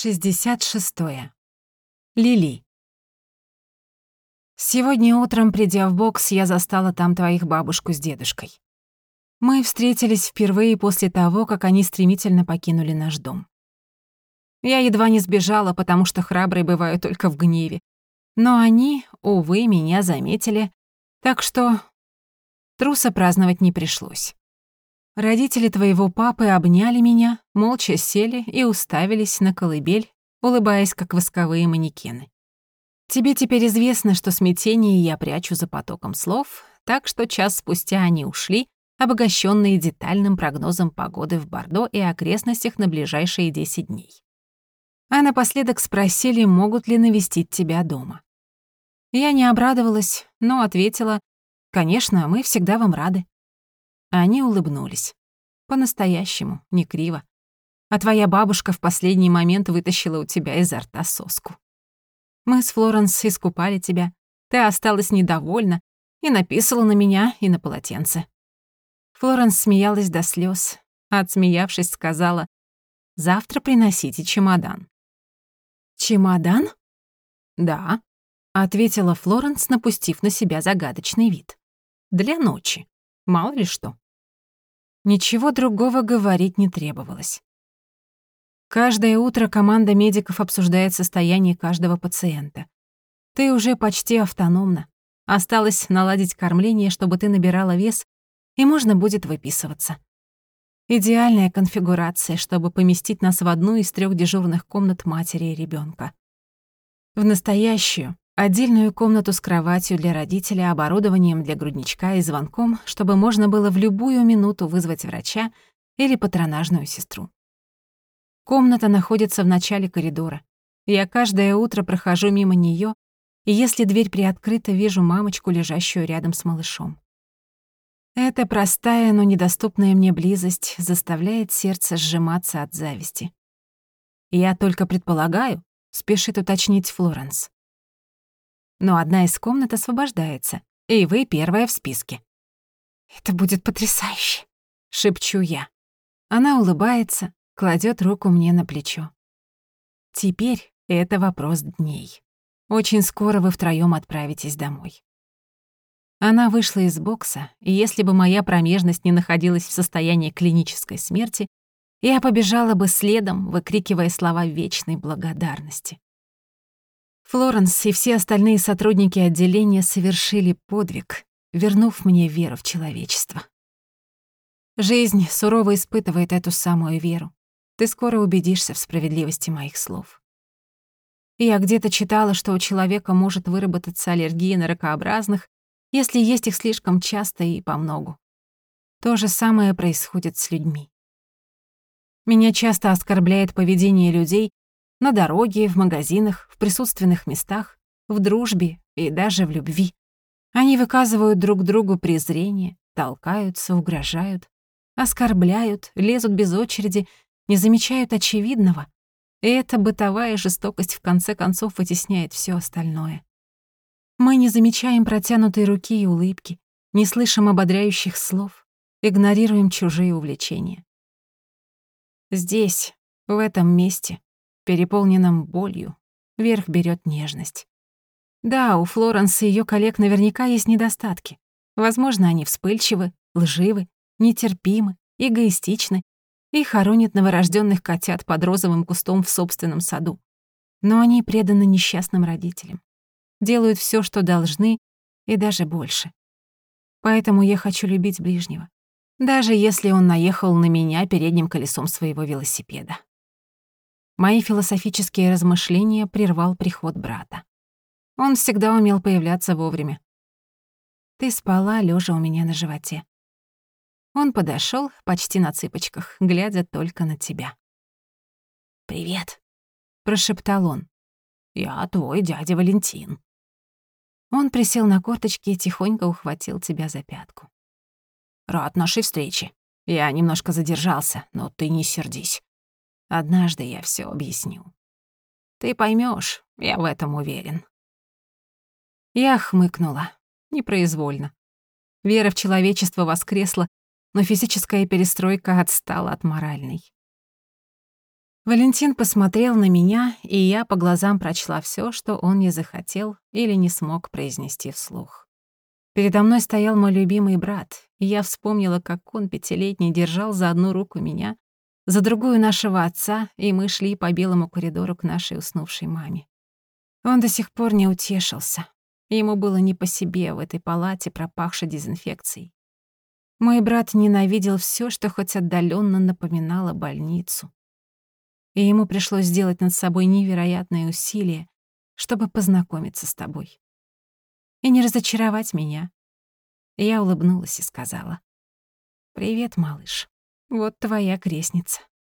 66. Лили. Сегодня утром, придя в бокс, я застала там твоих бабушку с дедушкой. Мы встретились впервые после того, как они стремительно покинули наш дом. Я едва не сбежала, потому что храбрые бывают только в гневе. Но они, увы, меня заметили, так что труса праздновать не пришлось. Родители твоего папы обняли меня, молча сели и уставились на колыбель, улыбаясь, как восковые манекены. Тебе теперь известно, что смятение я прячу за потоком слов, так что час спустя они ушли, обогащенные детальным прогнозом погоды в Бордо и окрестностях на ближайшие 10 дней. А напоследок спросили, могут ли навестить тебя дома. Я не обрадовалась, но ответила, «Конечно, мы всегда вам рады». Они улыбнулись. По-настоящему, не криво. А твоя бабушка в последний момент вытащила у тебя изо рта соску. Мы с Флоренс искупали тебя. Ты осталась недовольна и написала на меня и на полотенце. Флоренс смеялась до слез, а отсмеявшись, сказала, «Завтра приносите чемодан». «Чемодан?» «Да», — ответила Флоренс, напустив на себя загадочный вид. «Для ночи. Мало ли что». Ничего другого говорить не требовалось. Каждое утро команда медиков обсуждает состояние каждого пациента. Ты уже почти автономна. Осталось наладить кормление, чтобы ты набирала вес, и можно будет выписываться. Идеальная конфигурация, чтобы поместить нас в одну из трех дежурных комнат матери и ребенка. В настоящую, Отдельную комнату с кроватью для родителя, оборудованием для грудничка и звонком, чтобы можно было в любую минуту вызвать врача или патронажную сестру. Комната находится в начале коридора. Я каждое утро прохожу мимо неё, и если дверь приоткрыта, вижу мамочку, лежащую рядом с малышом. Эта простая, но недоступная мне близость заставляет сердце сжиматься от зависти. «Я только предполагаю», — спешит уточнить Флоренс но одна из комнат освобождается, и вы первая в списке. «Это будет потрясающе», — шепчу я. Она улыбается, кладет руку мне на плечо. Теперь это вопрос дней. Очень скоро вы втроём отправитесь домой. Она вышла из бокса, и если бы моя промежность не находилась в состоянии клинической смерти, я побежала бы следом, выкрикивая слова вечной благодарности. Флоренс и все остальные сотрудники отделения совершили подвиг, вернув мне веру в человечество. Жизнь сурово испытывает эту самую веру. Ты скоро убедишься в справедливости моих слов. Я где-то читала, что у человека может выработаться аллергия на ракообразных, если есть их слишком часто и помногу. То же самое происходит с людьми. Меня часто оскорбляет поведение людей, на дороге, в магазинах, в присутственных местах, в дружбе и даже в любви. Они выказывают друг другу презрение, толкаются, угрожают, оскорбляют, лезут без очереди, не замечают очевидного. И эта бытовая жестокость в конце концов вытесняет все остальное. Мы не замечаем протянутой руки и улыбки, не слышим ободряющих слов, игнорируем чужие увлечения. Здесь, в этом месте, переполненном болью, верх берет нежность. Да, у Флоренс и ее коллег наверняка есть недостатки. Возможно, они вспыльчивы, лживы, нетерпимы, эгоистичны и хоронят новорожденных котят под розовым кустом в собственном саду. Но они преданы несчастным родителям. Делают все, что должны, и даже больше. Поэтому я хочу любить ближнего, даже если он наехал на меня передним колесом своего велосипеда. Мои философические размышления прервал приход брата. Он всегда умел появляться вовремя. Ты спала, лежа у меня на животе. Он подошел почти на цыпочках, глядя только на тебя. «Привет», — прошептал он. «Я твой дядя Валентин». Он присел на корточки и тихонько ухватил тебя за пятку. «Рад нашей встрече. Я немножко задержался, но ты не сердись. Однажды я все объясню. Ты поймешь, я в этом уверен. Я хмыкнула, непроизвольно. Вера в человечество воскресла, но физическая перестройка отстала от моральной. Валентин посмотрел на меня, и я по глазам прочла все, что он не захотел или не смог произнести вслух. Передо мной стоял мой любимый брат, и я вспомнила, как он пятилетний держал за одну руку меня, за другую нашего отца, и мы шли по белому коридору к нашей уснувшей маме. Он до сих пор не утешился. Ему было не по себе в этой палате, пропахшей дезинфекцией. Мой брат ненавидел все, что хоть отдаленно напоминало больницу. И ему пришлось сделать над собой невероятные усилия, чтобы познакомиться с тобой. И не разочаровать меня. Я улыбнулась и сказала. «Привет, малыш. Вот твоя крестница».